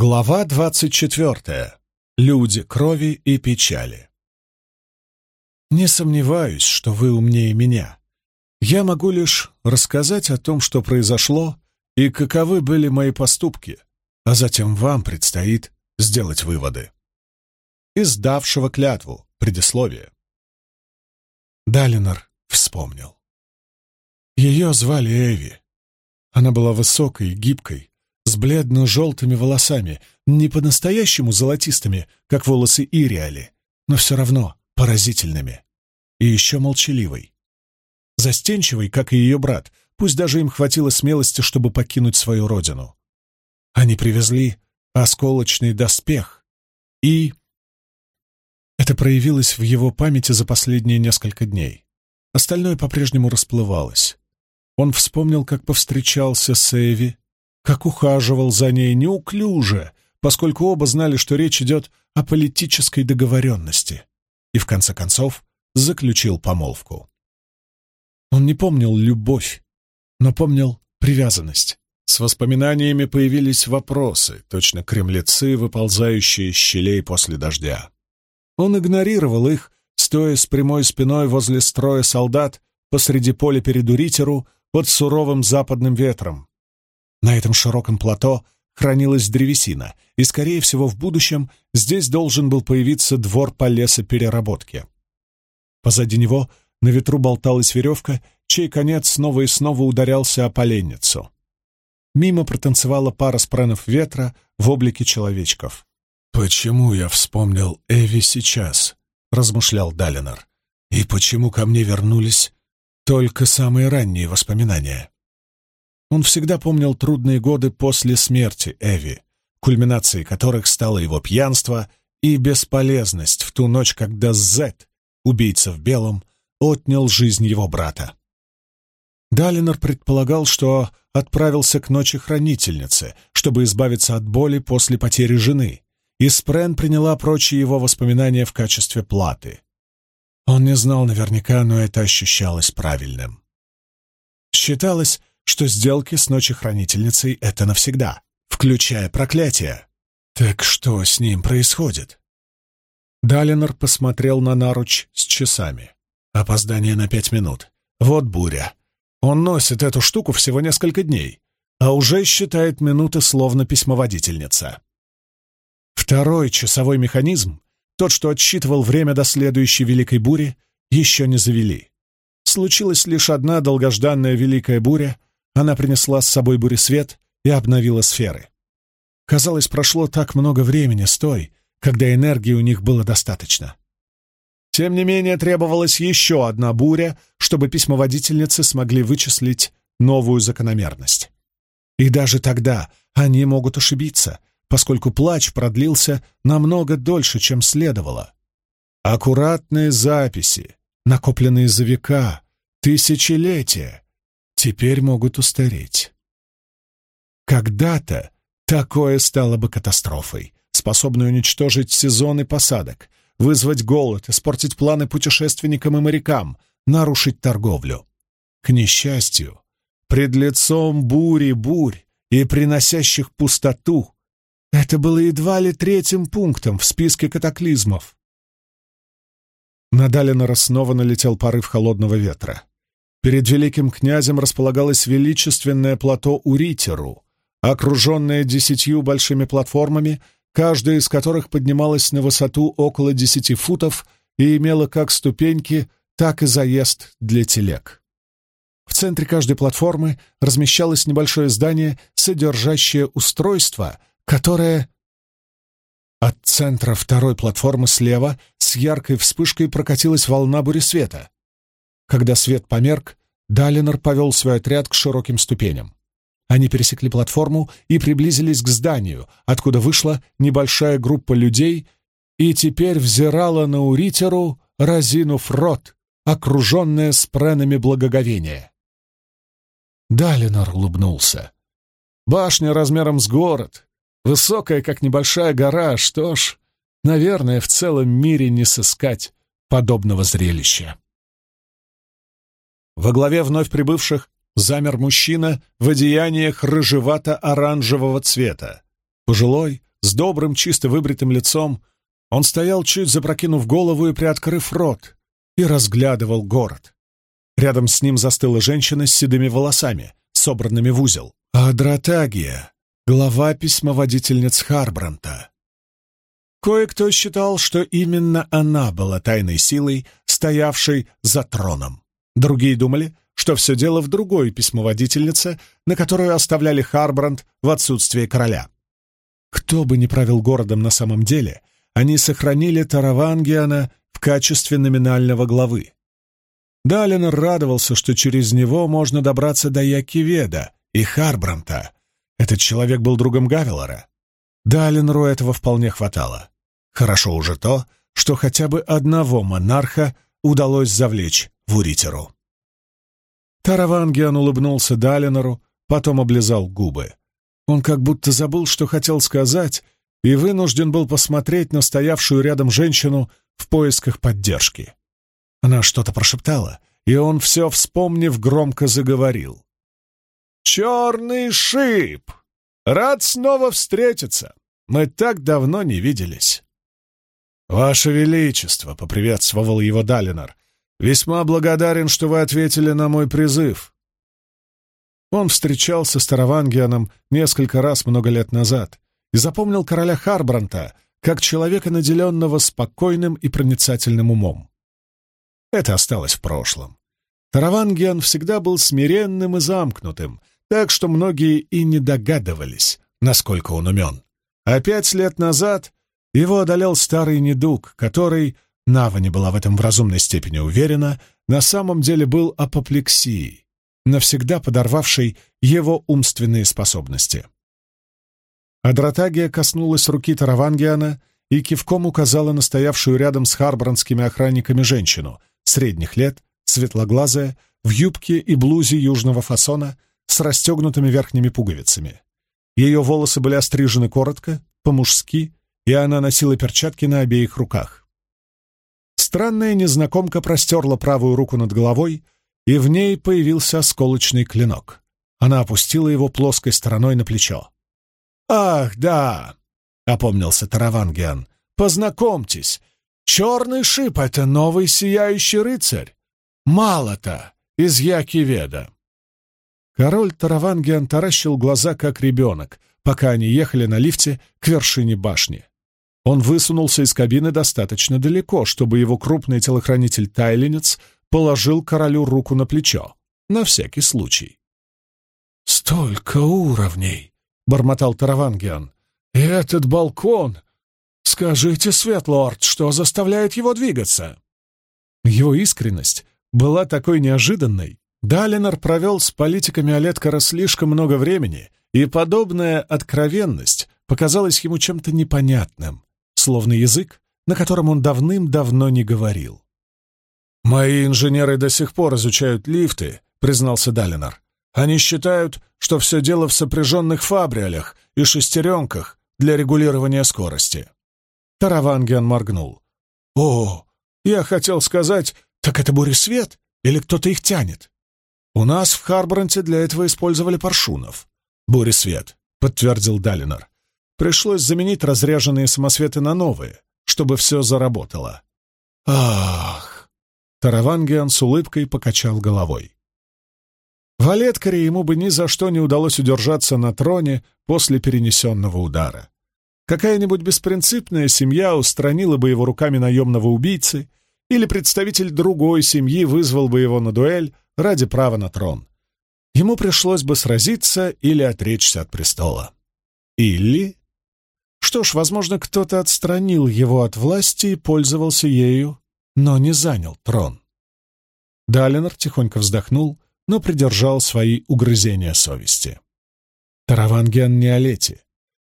Глава двадцать четвертая. Люди крови и печали. Не сомневаюсь, что вы умнее меня. Я могу лишь рассказать о том, что произошло и каковы были мои поступки, а затем вам предстоит сделать выводы. Из давшего клятву, предисловие. Далинор вспомнил. Ее звали Эви. Она была высокой и гибкой, с бледно-желтыми волосами, не по-настоящему золотистыми, как волосы Ириали, но все равно поразительными. И еще молчаливой. Застенчивой, как и ее брат, пусть даже им хватило смелости, чтобы покинуть свою родину. Они привезли осколочный доспех, и... Это проявилось в его памяти за последние несколько дней. Остальное по-прежнему расплывалось. Он вспомнил, как повстречался с Эви, как ухаживал за ней неуклюже, поскольку оба знали, что речь идет о политической договоренности, и в конце концов заключил помолвку. Он не помнил любовь, но помнил привязанность. С воспоминаниями появились вопросы, точно кремлецы, выползающие из щелей после дождя. Он игнорировал их, стоя с прямой спиной возле строя солдат посреди поля перед Уритеру под суровым западным ветром, на этом широком плато хранилась древесина, и, скорее всего, в будущем здесь должен был появиться двор по лесопереработке. Позади него на ветру болталась веревка, чей конец снова и снова ударялся о поленницу. Мимо протанцевала пара спренов ветра в облике человечков. «Почему я вспомнил Эви сейчас?» — размышлял Далинор. «И почему ко мне вернулись только самые ранние воспоминания?» Он всегда помнил трудные годы после смерти Эви, кульминацией которых стало его пьянство и бесполезность в ту ночь, когда Зет, убийца в белом, отнял жизнь его брата. Далинор предполагал, что отправился к ночи хранительницы, чтобы избавиться от боли после потери жены, и Спрен приняла прочие его воспоминания в качестве платы. Он не знал наверняка, но это ощущалось правильным. Считалось, что сделки с ночехранительницей — это навсегда, включая проклятие. Так что с ним происходит? Далинор посмотрел на наруч с часами. Опоздание на пять минут. Вот буря. Он носит эту штуку всего несколько дней, а уже считает минуты словно письмоводительница. Второй часовой механизм, тот, что отсчитывал время до следующей великой бури, еще не завели. Случилась лишь одна долгожданная великая буря, она принесла с собой буресвет и обновила сферы. Казалось, прошло так много времени с той, когда энергии у них было достаточно. Тем не менее, требовалась еще одна буря, чтобы письмоводительницы смогли вычислить новую закономерность. И даже тогда они могут ошибиться, поскольку плач продлился намного дольше, чем следовало. Аккуратные записи, накопленные за века, тысячелетия, теперь могут устареть. Когда-то такое стало бы катастрофой, способной уничтожить сезоны посадок, вызвать голод, испортить планы путешественникам и морякам, нарушить торговлю. К несчастью, пред лицом бури бурь и приносящих пустоту, это было едва ли третьим пунктом в списке катаклизмов. На Далинора снова налетел порыв холодного ветра. Перед великим князем располагалось величественное плато Уритеру, окруженное десятью большими платформами, каждая из которых поднималась на высоту около десяти футов и имела как ступеньки, так и заезд для телег. В центре каждой платформы размещалось небольшое здание, содержащее устройство, которое... От центра второй платформы слева с яркой вспышкой прокатилась волна буресвета. Когда свет померк, Далинор повел свой отряд к широким ступеням. Они пересекли платформу и приблизились к зданию, откуда вышла небольшая группа людей и теперь взирала на Уритеру, разинув рот, окруженная спренами благоговения. Далинор улыбнулся. Башня размером с город, высокая, как небольшая гора, что ж, наверное, в целом мире не сыскать подобного зрелища. Во главе вновь прибывших замер мужчина в одеяниях рыжевато-оранжевого цвета. Пожилой, с добрым, чисто выбритым лицом. Он стоял, чуть запрокинув голову и приоткрыв рот, и разглядывал город. Рядом с ним застыла женщина с седыми волосами, собранными в узел. Адратагия, глава письмоводительниц Харбранта. Кое-кто считал, что именно она была тайной силой, стоявшей за троном. Другие думали, что все дело в другой письмоводительнице, на которую оставляли Харбранд в отсутствие короля. Кто бы ни правил городом на самом деле, они сохранили Таравангиана в качестве номинального главы. Далинор радовался, что через него можно добраться до Якиведа и Харбранта, этот человек был другом Гавелора. Далинру этого вполне хватало. Хорошо уже то, что хотя бы одного монарха удалось завлечь в Уритеру. Таравангиан улыбнулся Далинору, потом облизал губы. Он как будто забыл, что хотел сказать, и вынужден был посмотреть на стоявшую рядом женщину в поисках поддержки. Она что-то прошептала, и он, все вспомнив, громко заговорил. «Черный шип! Рад снова встретиться! Мы так давно не виделись!» «Ваше Величество!» — поприветствовал его Далинор. «Весьма благодарен, что вы ответили на мой призыв». Он встречался с Таравангианом несколько раз много лет назад и запомнил короля Харбранта как человека, наделенного спокойным и проницательным умом. Это осталось в прошлом. Таравангиан всегда был смиренным и замкнутым, так что многие и не догадывались, насколько он умен. А пять лет назад его одолел старый недуг, который, Нава не была в этом в разумной степени уверена, на самом деле был апоплексией, навсегда подорвавшей его умственные способности. Адратагия коснулась руки Таравангиана и кивком указала на стоявшую рядом с харбранскими охранниками женщину, средних лет, светлоглазая, в юбке и блузе южного фасона, с расстегнутыми верхними пуговицами. Ее волосы были острижены коротко, по-мужски, и она носила перчатки на обеих руках. Странная незнакомка простерла правую руку над головой, и в ней появился осколочный клинок. Она опустила его плоской стороной на плечо. «Ах, да!» — опомнился Таравангиан. «Познакомьтесь, черный шип — это новый сияющий рыцарь. Мало-то из Якиведа». Король Таравангиан таращил глаза, как ребенок, пока они ехали на лифте к вершине башни. Он высунулся из кабины достаточно далеко, чтобы его крупный телохранитель-тайленец положил королю руку на плечо, на всякий случай. «Столько уровней!» — бормотал Таравангиан. «И этот балкон! Скажите, Светлорд, что заставляет его двигаться?» Его искренность была такой неожиданной, Далинор провел с политиками Олеткара слишком много времени, и подобная откровенность показалась ему чем-то непонятным, словно язык, на котором он давным-давно не говорил. «Мои инженеры до сих пор изучают лифты», — признался Далинор. «Они считают, что все дело в сопряженных фабриалях и шестеренках для регулирования скорости». Таравангиан моргнул. «О, я хотел сказать, так это буресвет или кто-то их тянет?» «У нас в Харборанте для этого использовали паршунов». «Буресвет», — подтвердил Далинор. «Пришлось заменить разряженные самосветы на новые, чтобы все заработало». «Ах!» — Таравангиан с улыбкой покачал головой. В Олеткаре ему бы ни за что не удалось удержаться на троне после перенесенного удара. Какая-нибудь беспринципная семья устранила бы его руками наемного убийцы, или представитель другой семьи вызвал бы его на дуэль, ради права на трон. Ему пришлось бы сразиться или отречься от престола. Или... Что ж, возможно, кто-то отстранил его от власти и пользовался ею, но не занял трон. Далинор тихонько вздохнул, но придержал свои угрызения совести. Таравангиан не Олети.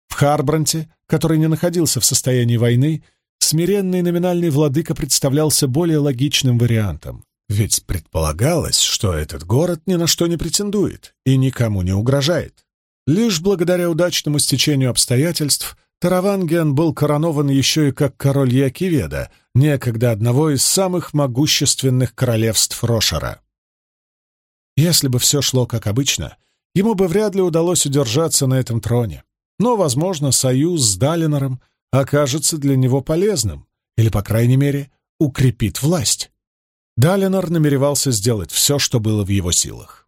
В Харбранте, который не находился в состоянии войны, смиренный номинальный владыка представлялся более логичным вариантом. Ведь предполагалось, что этот город ни на что не претендует и никому не угрожает. Лишь благодаря удачному стечению обстоятельств Тараванген был коронован еще и как король Якиведа, некогда одного из самых могущественных королевств Рошера. Если бы все шло как обычно, ему бы вряд ли удалось удержаться на этом троне. но, возможно, союз с Далинором окажется для него полезным или, по крайней мере, укрепит власть. Далинор намеревался сделать все, что было в его силах.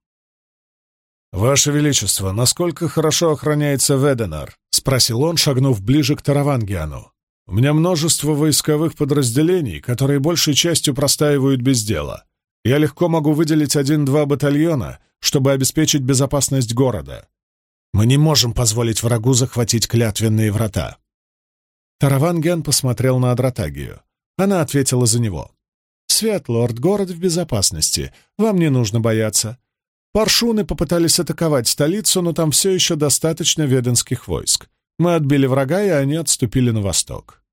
«Ваше Величество, насколько хорошо охраняется Веденар?» — спросил он, шагнув ближе к Таравангиану. «У меня множество войсковых подразделений, которые большей частью простаивают без дела. Я легко могу выделить один-два батальона, чтобы обеспечить безопасность города. Мы не можем позволить врагу захватить клятвенные врата». Таравангиан посмотрел на Адратагию. Она ответила за него. «Свет, лорд, город в безопасности. Вам не нужно бояться. Паршуны попытались атаковать столицу, но там все еще достаточно веденских войск. Мы отбили врага, и они отступили на восток.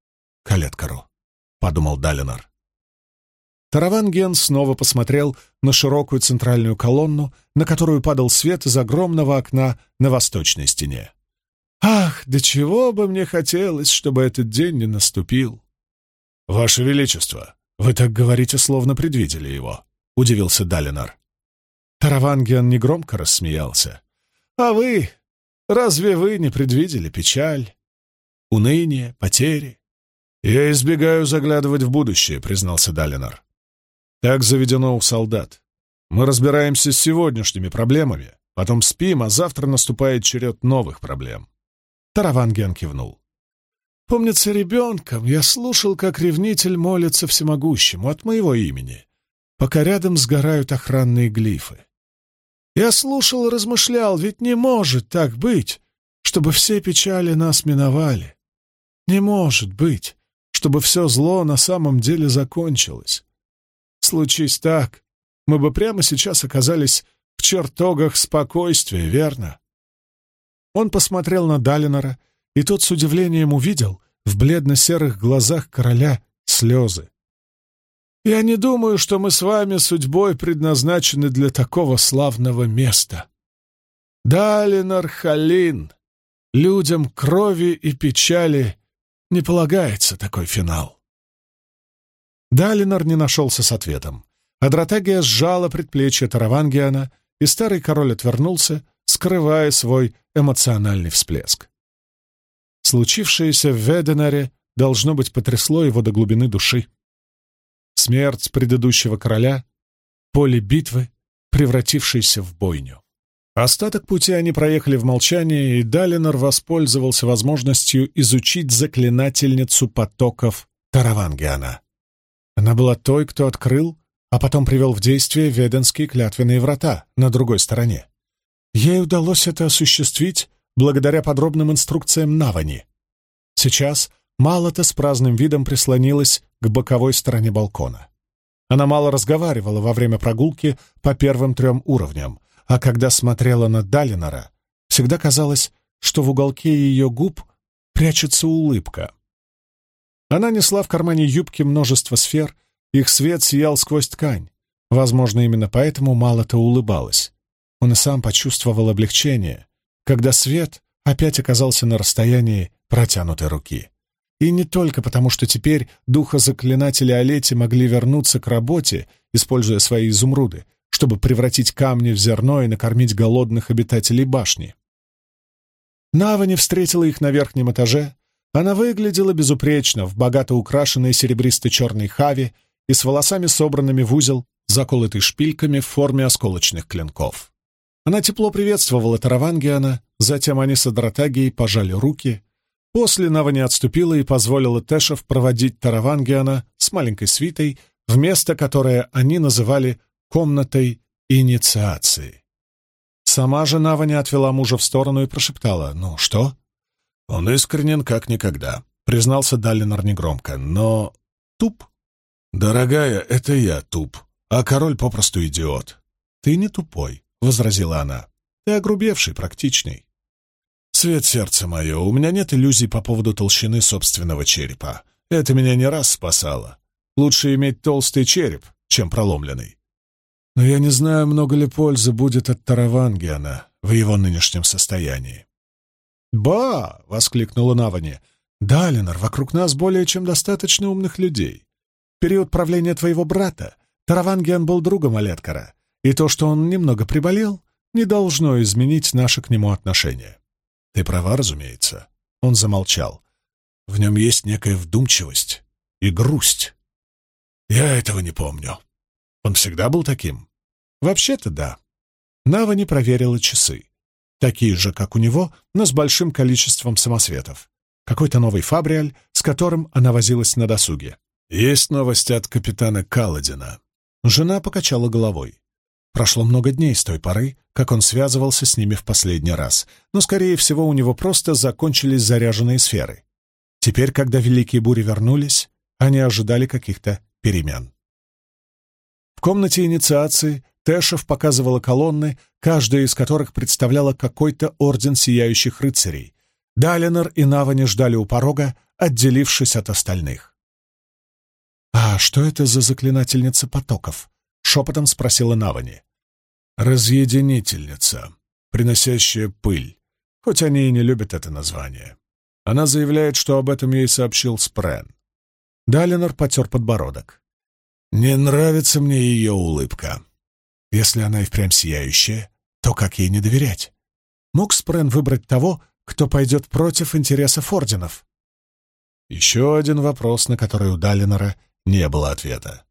«Калеткару», — подумал Далинар. Тараванген снова посмотрел на широкую центральную колонну, на которую падал свет из огромного окна на восточной стене. «Ах, до чего бы мне хотелось, чтобы этот день не наступил!» «Ваше Величество, вы так говорите, словно предвидели его», — удивился Далинар. Таравангиан негромко рассмеялся. «А вы? Разве вы не предвидели печаль, уныние, потери?» «Я избегаю заглядывать в будущее», — признался Далинар. Так заведено у солдат. Мы разбираемся с сегодняшними проблемами, потом спим, а завтра наступает черед новых проблем. Тараванген кивнул. Помнится, ребенком я слушал, как ревнитель молится всемогущему от моего имени, пока рядом сгорают охранные глифы. Я слушал и размышлял, ведь не может так быть, чтобы все печали нас миновали. Не может быть, чтобы все зло на самом деле закончилось. Случись так, мы бы прямо сейчас оказались в чертогах спокойствия, верно? Он посмотрел на Далинора, и тот с удивлением увидел в бледно-серых глазах короля слезы. «Я не думаю, что мы с вами судьбой предназначены для такого славного места. Далинор Халин, людям крови и печали не полагается такой финал». Далинор не нашелся с ответом. Адратегия сжала предплечье Таравангиана, и старый король отвернулся, скрывая свой эмоциональный всплеск. Случившееся в Веденаре должно быть потрясло его до глубины души. Смерть предыдущего короля, поле битвы, превратившейся в бойню. Остаток пути они проехали в молчании, и Далинор воспользовался возможностью изучить заклинательницу потоков Таравангиана. Она была той, кто открыл, а потом привел в действие веденские клятвенные врата на другой стороне. Ей удалось это осуществить благодаря подробным инструкциям Навани. Сейчас Малата с праздным видом прислонилась к боковой стороне балкона. Она мало разговаривала во время прогулки по первым трем уровням, а когда смотрела на Далинора, всегда казалось, что в уголке ее губ прячется улыбка. Она несла в кармане юбки множество сфер, их свет сиял сквозь ткань. Возможно, именно поэтому мало-то улыбалась. Он и сам почувствовал облегчение, когда свет опять оказался на расстоянии протянутой руки. И не только потому, что теперь духозаклинатели Олети могли вернуться к работе, используя свои изумруды, чтобы превратить камни в зерно и накормить голодных обитателей башни. Навани встретила их на верхнем этаже, она выглядела безупречно в богато украшенной серебристо-черной хаве и с волосами, собранными в узел, заколотый шпильками в форме осколочных клинков. Она тепло приветствовала Таравангиана, затем они с Адратагией пожали руки. После Навани отступила и позволила Тэшев проводить Таравангиана с маленькой свитой в место, которое они называли «комнатой инициации». Сама же Навани отвела мужа в сторону и прошептала «Ну что?» «Он искренен как никогда», — признался Даллинор негромко, — «но туп». «Дорогая, это я туп, а король попросту идиот». «Ты не тупой», — возразила она. «Ты огрубевший, практичный». «Свет сердца мое, у меня нет иллюзий по поводу толщины собственного черепа. Это меня не раз спасало. Лучше иметь толстый череп, чем проломленный. Но я не знаю, много ли пользы будет от Таравангиана в его нынешнем состоянии. «Ба!» — воскликнула Навани. «Далинор, вокруг нас более чем достаточно умных людей. В период правления твоего брата Таравангиан был другом Олеткара, и то, что он немного приболел, не должно изменить наше к нему отношение. Ты права, разумеется. Он замолчал. В нем есть некая вдумчивость и грусть. Я этого не помню. Он всегда был таким? Вообще-то да. Нава не проверила часы. Такие же, как у него, но с большим количеством самосветов. Какой-то новый фабриаль, с которым она возилась на досуге. Есть новости от капитана Каладина. Жена покачала головой. Прошло много дней с той поры, как он связывался с ними в последний раз, но, скорее всего, у него просто закончились заряженные сферы. Теперь, когда великие бури вернулись, они ожидали каких-то перемен. В комнате инициации Тэшев показывала колонны, каждая из которых представляла какой-то орден сияющих рыцарей. Далинор и Навани ждали у порога, отделившись от остальных. «А что это за заклинательница потоков?» — шепотом спросила Навани. «Разъединительница, приносящая пыль, хоть они и не любят это название. Она заявляет, что об этом ей сообщил Спрен. Далинор потер подбородок. «Не нравится мне ее улыбка. Если она и впрямь сияющая, то как ей не доверять? Мог Спрен выбрать того, кто пойдет против интересов орденов?» Еще один вопрос, на который у Далинора не было ответа.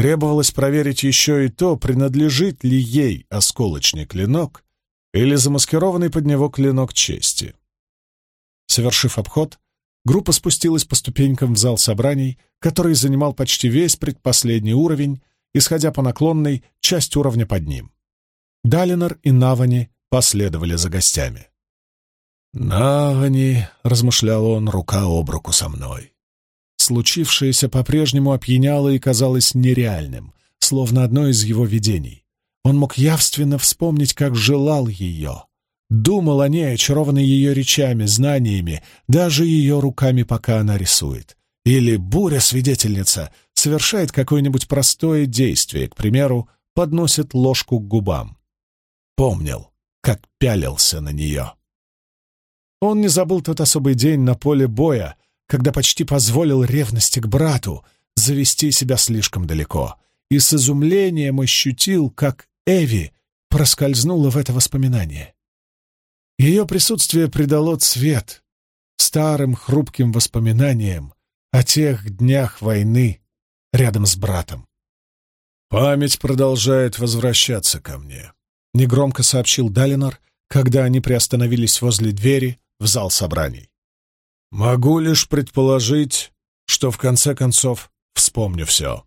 Требовалось проверить еще и то, принадлежит ли ей осколочный клинок или замаскированный под него клинок чести. Совершив обход, группа спустилась по ступенькам в зал собраний, который занимал почти весь предпоследний уровень, исходя по наклонной часть уровня под ним. Далинор и Навани последовали за гостями. «Навани», — размышлял он, — «рука об руку со мной». Случившееся по-прежнему опьяняло и казалось нереальным, словно одно из его видений. Он мог явственно вспомнить, как желал ее, Думал о ней, очарованный ее речами, знаниями, даже ее руками, пока она рисует. Или буря-свидетельница совершает какое-нибудь простое действие, к примеру, подносит ложку к губам. Помнил, как пялился на нее. Он не забыл тот особый день на поле боя, когда почти позволил ревности к брату завести себя слишком далеко, и с изумлением ощутил, как Эви проскользнула в это воспоминание. Ее присутствие придало цвет старым хрупким воспоминаниям о тех днях войны рядом с братом. «Память продолжает возвращаться ко мне», — негромко сообщил Далинор, когда они приостановились возле двери в зал собраний. «Могу лишь предположить, что в конце концов вспомню все».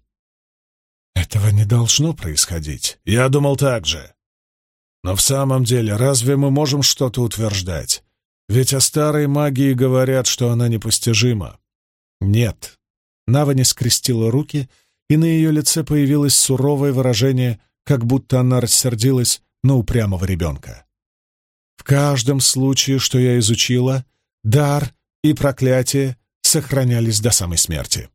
«Этого не должно происходить. Я думал так же. Но в самом деле, разве мы можем что-то утверждать? Ведь о старой магии говорят, что она непостижима. Нет. Нава не скрестила руки, и на ее лице появилось суровое выражение, как будто она рассердилась на упрямого ребенка. В каждом случае, что я изучила, дар и проклятие сохранялись до самой смерти.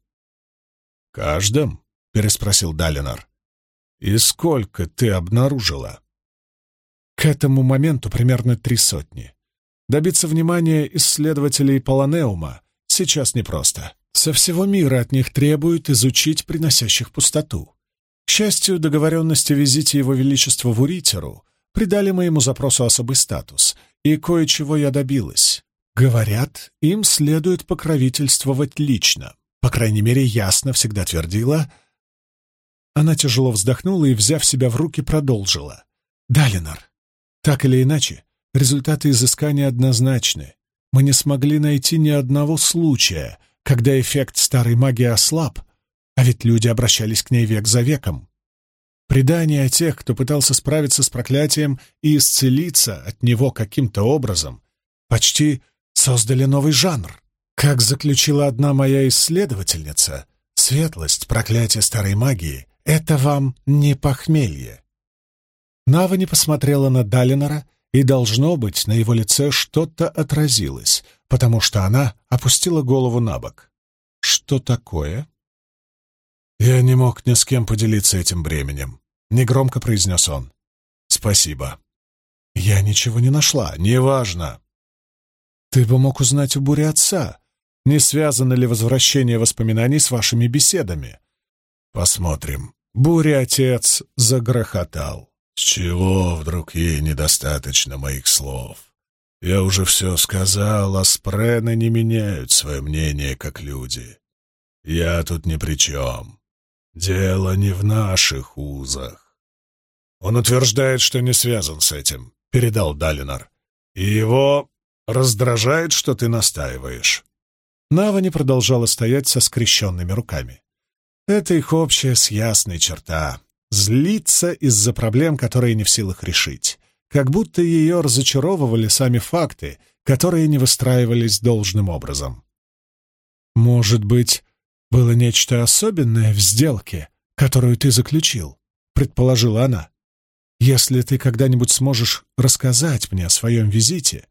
«Каждом?» — переспросил Далинар. «И сколько ты обнаружила?» К этому моменту примерно три сотни. Добиться внимания исследователей Полонеума сейчас непросто. Со всего мира от них требуют изучить приносящих пустоту. К счастью, договоренности о визите Его Величества в Уритеру придали моему запросу особый статус, и кое-чего я добилась. Говорят, им следует покровительствовать лично. По крайней мере, ясно всегда твердила. Она тяжело вздохнула и, взяв себя в руки, продолжила. «Далинор, так или иначе, результаты изыскания однозначны. Мы не смогли найти ни одного случая, когда эффект старой магии ослаб, а ведь люди обращались к ней век за веком. Предания о тех, кто пытался справиться с проклятием и исцелиться от него каким-то образом, почти создали новый жанр. Как заключила одна моя исследовательница, светлость, проклятие старой магии — это вам не похмелье. Нава не посмотрела на Далинора, и, должно быть, на его лице что-то отразилось, потому что она опустила голову на бок. «Что такое?» «Я не мог ни с кем поделиться этим бременем», — негромко произнес он. «Спасибо». «Я ничего не нашла. Неважно». «Ты бы мог узнать у бури отца. Не связано ли возвращение воспоминаний с вашими беседами?» «Посмотрим». Буря отец загрохотал. С чего вдруг ей недостаточно моих слов? Я уже все сказал, а спрены не меняют свое мнение, как люди. Я тут ни при чем. Дело не в наших узах. Он утверждает, что не связан с этим, — передал Далинар. И его раздражает, что ты настаиваешь. Нава не продолжала стоять со скрещенными руками. Это их общая с ясной черта — злиться из-за проблем, которые не в силах решить как будто ее разочаровывали сами факты, которые не выстраивались должным образом. «Может быть, было нечто особенное в сделке, которую ты заключил?» — предположила она. «Если ты когда-нибудь сможешь рассказать мне о своем визите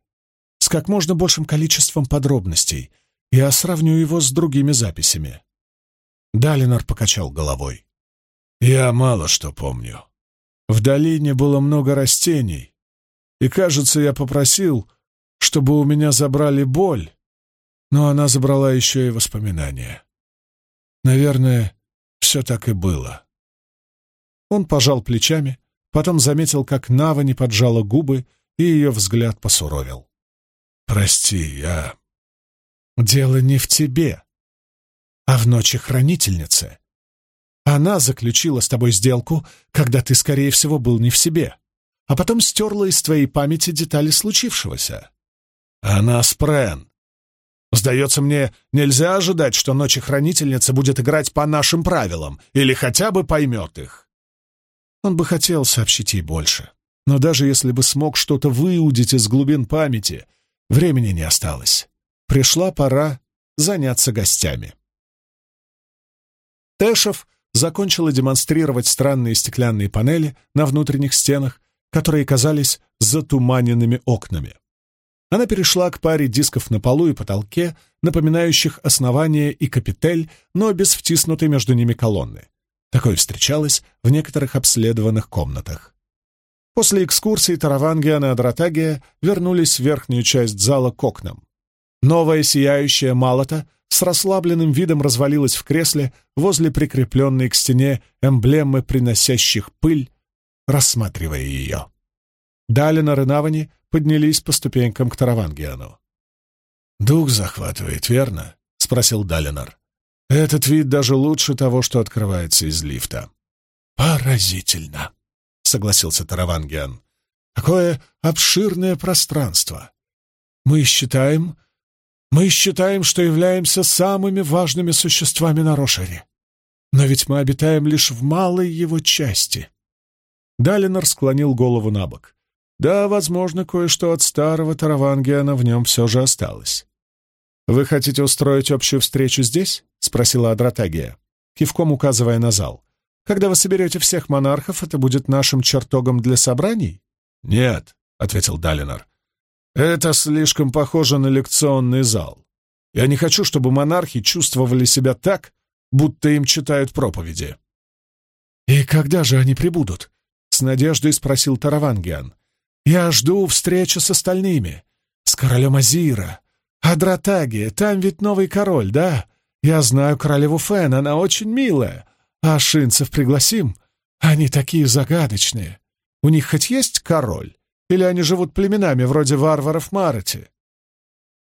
с как можно большим количеством подробностей, я сравню его с другими записями». Далинор покачал головой. «Я мало что помню. В долине было много растений, и, кажется, я попросил, чтобы у меня забрали боль, но она забрала еще и воспоминания. Наверное, все так и было. Он пожал плечами, потом заметил, как Нава не поджала губы, и ее взгляд посуровил. «Прости, я...» «Дело не в тебе, а в ночи хранительницы. Она заключила с тобой сделку, когда ты, скорее всего, был не в себе, а потом стерла из твоей памяти детали случившегося. Она спрен. Сдается мне, нельзя ожидать, что ночи хранительница будет играть по нашим правилам или хотя бы поймет их. Он бы хотел сообщить ей больше, но даже если бы смог что-то выудить из глубин памяти, времени не осталось. Пришла пора заняться гостями. Тэшев закончила демонстрировать странные стеклянные панели на внутренних стенах, которые казались затуманенными окнами. Она перешла к паре дисков на полу и потолке, напоминающих основание и капитель, но без втиснутой между ними колонны. Такое встречалось в некоторых обследованных комнатах. После экскурсии Таравангиан и Адратагия вернулись в верхнюю часть зала к окнам. Новая сияющая Малата с расслабленным видом развалилась в кресле возле прикрепленной к стене эмблемы, приносящих пыль, рассматривая ее. Далинор и Навани поднялись по ступенькам к Таравангиану. «Дух захватывает, верно?» — спросил Далинор. «Этот вид даже лучше того, что открывается из лифта». «Поразительно!» — согласился Таравангиан. «Какое обширное пространство! Мы считаем, мы считаем, что являемся самыми важными существами на Рошере. Но ведь мы обитаем лишь в малой его части. Далинор склонил голову на бок. Да, возможно, кое-что от старого Таравангиана в нем все же осталось. «Вы хотите устроить общую встречу здесь?» — спросила Адратагия, кивком указывая на зал. «Когда вы соберете всех монархов, это будет нашим чертогом для собраний?» «Нет», — ответил Далинор. «Это слишком похоже на лекционный зал. Я не хочу, чтобы монархи чувствовали себя так, будто им читают проповеди». «И когда же они прибудут?» с надеждой спросил Таравангиан. «Я жду встречи с остальными. С королем Азира. Адратаги, там ведь новый король, да? Я знаю королеву Фен, она очень милая. А шинцев пригласим? Они такие загадочные. У них хоть есть король? Или они живут племенами, вроде варваров Марати?»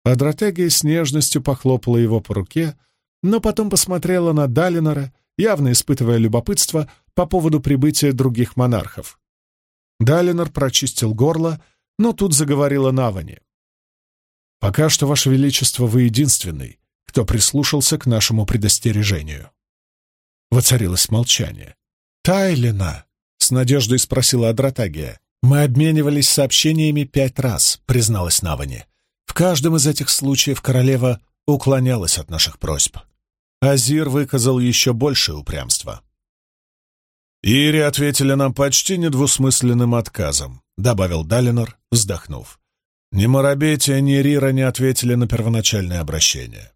Адратегия с нежностью похлопала его по руке, но потом посмотрела на Далинора, явно испытывая любопытство, по поводу прибытия других монархов. Далинор прочистил горло, но тут заговорила Навани. «Пока что, Ваше Величество, вы единственный, кто прислушался к нашему предостережению». Воцарилось молчание. «Тайлина?» — с надеждой спросила Адратагия. «Мы обменивались сообщениями пять раз», — призналась Навани. «В каждом из этих случаев королева уклонялась от наших просьб. Азир выказал еще большее упрямство. «Ири ответили нам почти недвусмысленным отказом», — добавил Далинор, вздохнув. «Ни Марабетия, ни Рира не ответили на первоначальное обращение.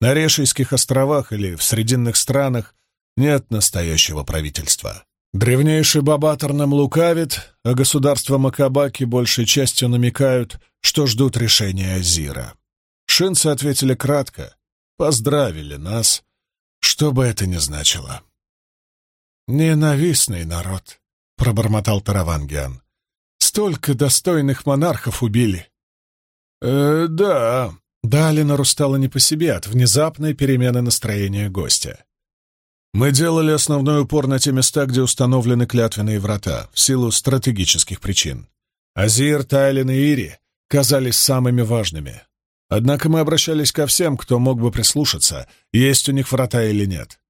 На Решийских островах или в Срединных странах нет настоящего правительства. Древнейший Бабатор нам лукавит, а государства Макабаки большей частью намекают, что ждут решения Азира. Шинцы ответили кратко, поздравили нас, что бы это ни значило». «Ненавистный народ», — пробормотал Таравангиан. «Столько достойных монархов убили. «Э, да». Далинору стало не по себе от внезапной перемены настроения гостя. «Мы делали основной упор на те места, где установлены клятвенные врата, в силу стратегических причин. Азир, Тайлин и Ири казались самыми важными. Однако мы обращались ко всем, кто мог бы прислушаться, есть у них врата или нет.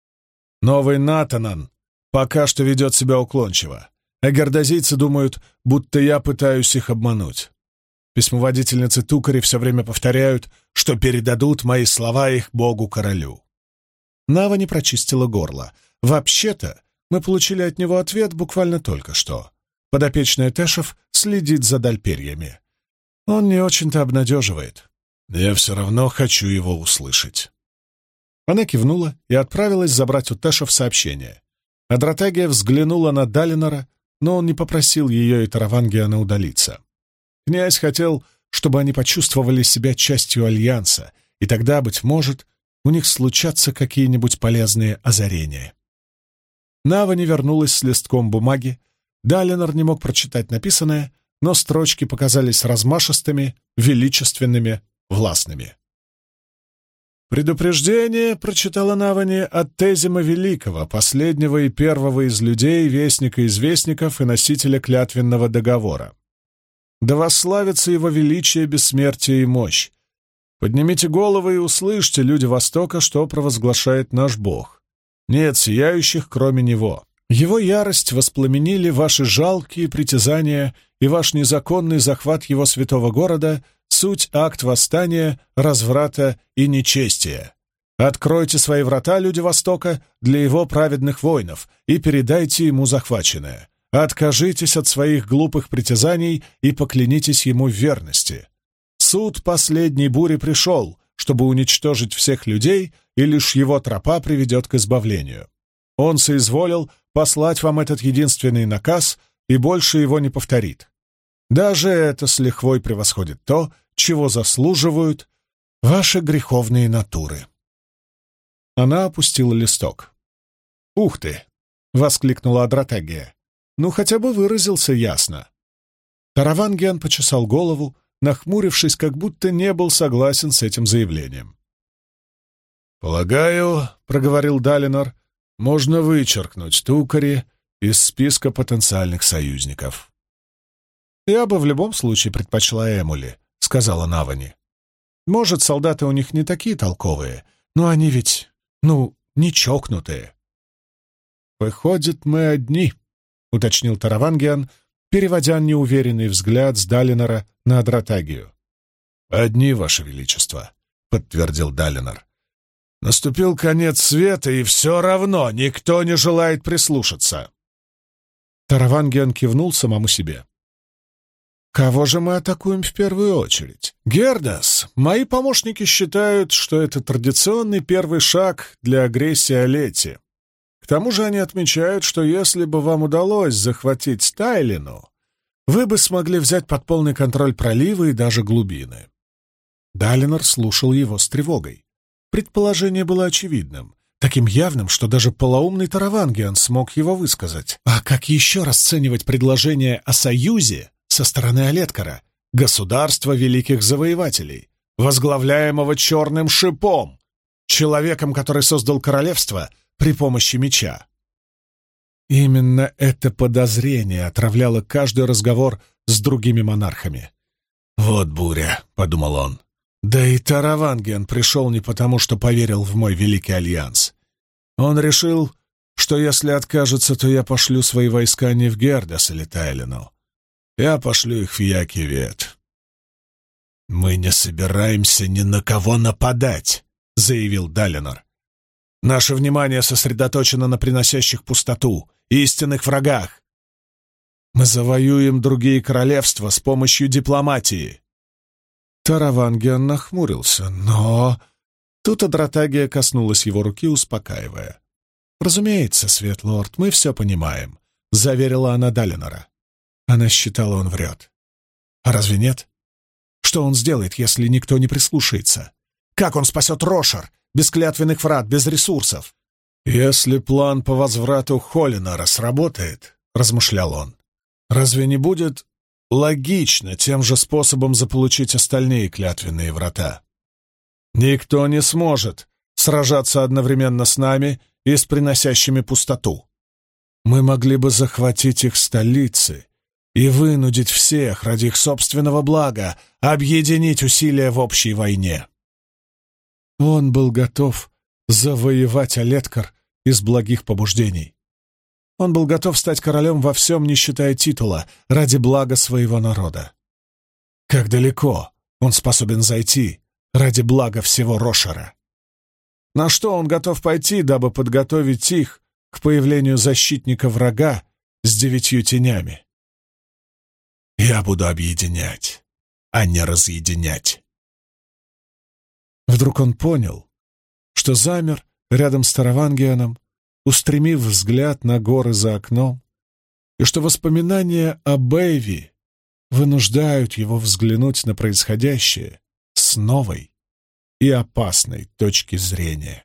Новый Натанан пока что ведет себя уклончиво, а гордозийцы думают, будто я пытаюсь их обмануть. Письмоводительницы Тукари все время повторяют, что передадут мои слова их богу-королю. Нава не прочистила горло. Вообще-то, мы получили от него ответ буквально только что. Подопечная Тэшев следит за дальперьями. Он не очень-то обнадеживает. Я все равно хочу его услышать. Она кивнула и отправилась забрать у Тэшев сообщение. Адратегия взглянула на Далинора, но он не попросил ее и Таравангиана удалиться. Князь хотел, чтобы они почувствовали себя частью Альянса, и тогда, быть может, у них случатся какие-нибудь полезные озарения. Нава не вернулась с листком бумаги, Далинор не мог прочитать написанное, но строчки показались размашистыми, величественными, властными. «Предупреждение», — прочитала Навани, — «от Тезима Великого, последнего и первого из людей, вестника известников и носителя клятвенного договора. Да восславится его величие, бессмертие и мощь. Поднимите головы и услышьте, люди Востока, что провозглашает наш Бог. Нет сияющих, кроме Него. Его ярость воспламенили ваши жалкие притязания и ваш незаконный захват его святого города — суть акт восстания, разврата и нечестия. Откройте свои врата, люди Востока, для его праведных воинов и передайте ему захваченное. Откажитесь от своих глупых притязаний и поклянитесь ему в верности. Суд последней бури пришел, чтобы уничтожить всех людей, и лишь его тропа приведет к избавлению. Он соизволил послать вам этот единственный наказ и больше его не повторит. Даже это с лихвой превосходит то, чего заслуживают ваши греховные натуры. Она опустила листок. «Ух ты!» — воскликнула Адратегия. «Ну, хотя бы выразился ясно». Таравангиан почесал голову, нахмурившись, как будто не был согласен с этим заявлением. «Полагаю, — проговорил Далинор, можно вычеркнуть Тукари из списка потенциальных союзников. «Я бы в любом случае предпочла Эмули», — сказала Навани. «Может, солдаты у них не такие толковые, но они ведь, ну, не чокнутые». «Выходит, мы одни», — уточнил Таравангиан, переводя неуверенный взгляд с Далинора на Адратагию. «Одни, Ваше Величество», — подтвердил Далинор. Наступил конец света, и все равно никто не желает прислушаться. Таравангиан кивнул самому себе. «Кого же мы атакуем в первую очередь?» «Гердас, мои помощники считают, что это традиционный первый шаг для агрессии Олети. Тому же они отмечают, что если бы вам удалось захватить Стайлину, вы бы смогли взять под полный контроль проливы и даже глубины». Далинор слушал его с тревогой. Предположение было очевидным, таким явным, что даже полоумный Таравангиан смог его высказать. А как еще расценивать предложение о союзе со стороны Олеткара, государства великих завоевателей, возглавляемого черным шипом, человеком, который создал королевство при помощи меча? Именно это подозрение отравляло каждый разговор с другими монархами. «Вот буря», — подумал он, да и Тараванген пришел не потому, что поверил в мой великий альянс. Он решил, что если откажется, то я пошлю свои войска не в Гердас или Тайлину. Я пошлю их в Якивет. «Мы не собираемся ни на кого нападать», — заявил Далинор. «Наше внимание сосредоточено на приносящих пустоту, истинных врагах. Мы завоюем другие королевства с помощью дипломатии. Таравангиан нахмурился, но... Тут Адратагия коснулась его руки, успокаивая. «Разумеется, Светлорд, мы все понимаем», — заверила она Далинора. Она считала, он врет. «А разве нет? Что он сделает, если никто не прислушается? Как он спасет Рошер, без клятвенных врат, без ресурсов?» «Если план по возврату Холлинара сработает», — размышлял он, — «разве не будет логично тем же способом заполучить остальные клятвенные врата. Никто не сможет сражаться одновременно с нами и с приносящими пустоту. Мы могли бы захватить их столицы и вынудить всех ради их собственного блага объединить усилия в общей войне. Он был готов завоевать Олеткар из благих побуждений. Он был готов стать королем во всем, не считая титула, ради блага своего народа. Как далеко он способен зайти ради блага всего Рошера? На что он готов пойти, дабы подготовить их к появлению защитника врага с девятью тенями? Я буду объединять, а не разъединять. Вдруг он понял, что замер рядом с Таравангианом, устремив взгляд на горы за окном, и что воспоминания о Бэйви вынуждают его взглянуть на происходящее с новой и опасной точки зрения.